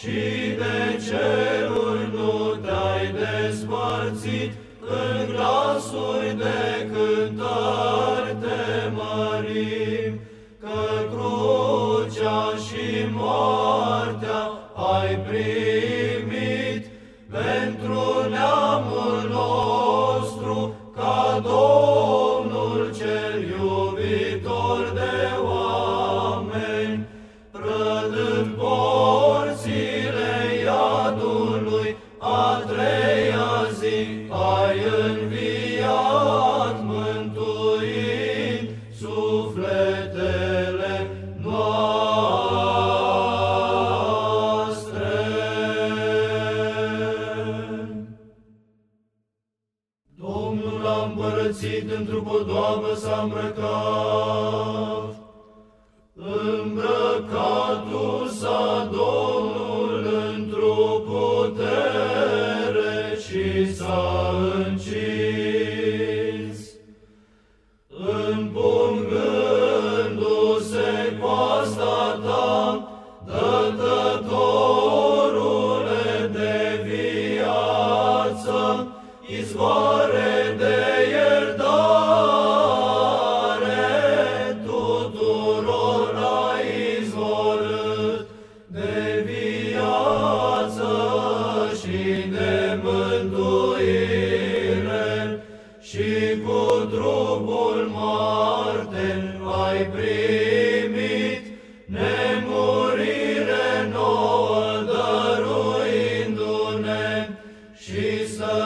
și de ceruri nu te-ai despărțit, în glasuri de cântări te mărim, că crucea și moartea ai primit pentru neamul nostru, ca Domnul cel iubitor de oameni, prădând Domnul a împărățit într-o podoabă s-a îmbrăcat, îmbrăcatul s-a Domnul într-o putere și s-a încins, împungându-se coasta ta, dătătorule de viață, izvoare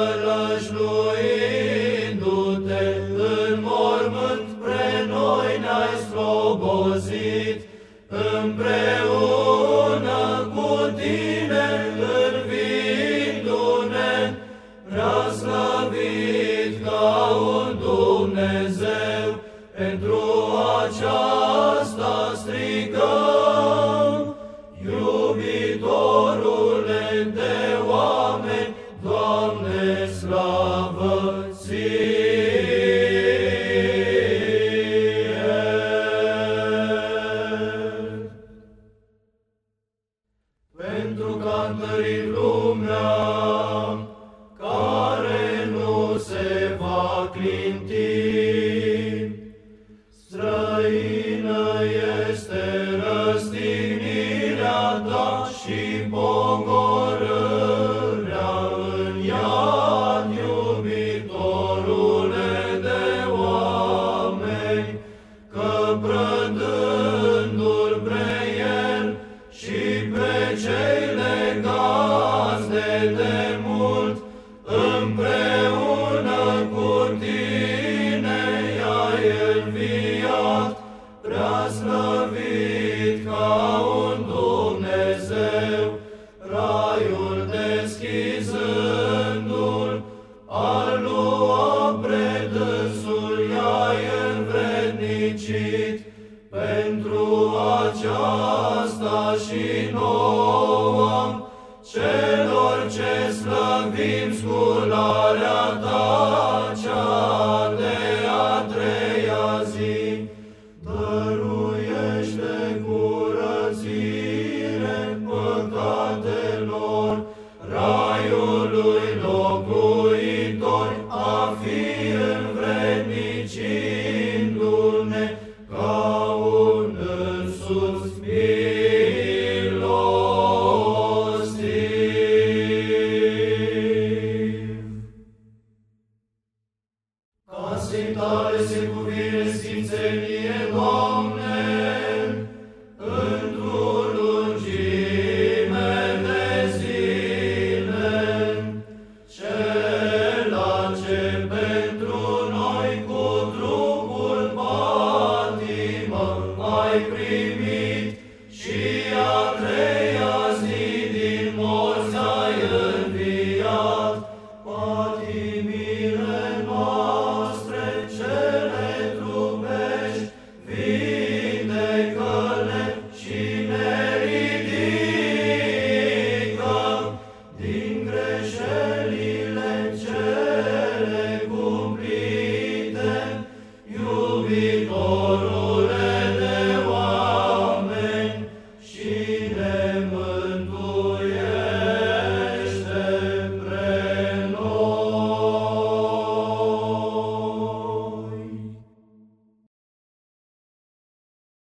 sălășluindu-te în mormânt pre noi ne-ai slobozit, împreună cu tine învindu-ne, prea slăvit ca un Dumnezeu, pentru aceasta strigăm, slavă ție! Pentru că întărit lumea, care nu se va clinti, străină prea slăvit ca un Dumnezeu, raiul deschizându-l, al lua predânsul i-ai învrednicit, pentru aceasta și dăruiește curățire păcatelor, raiului locuitori a fi.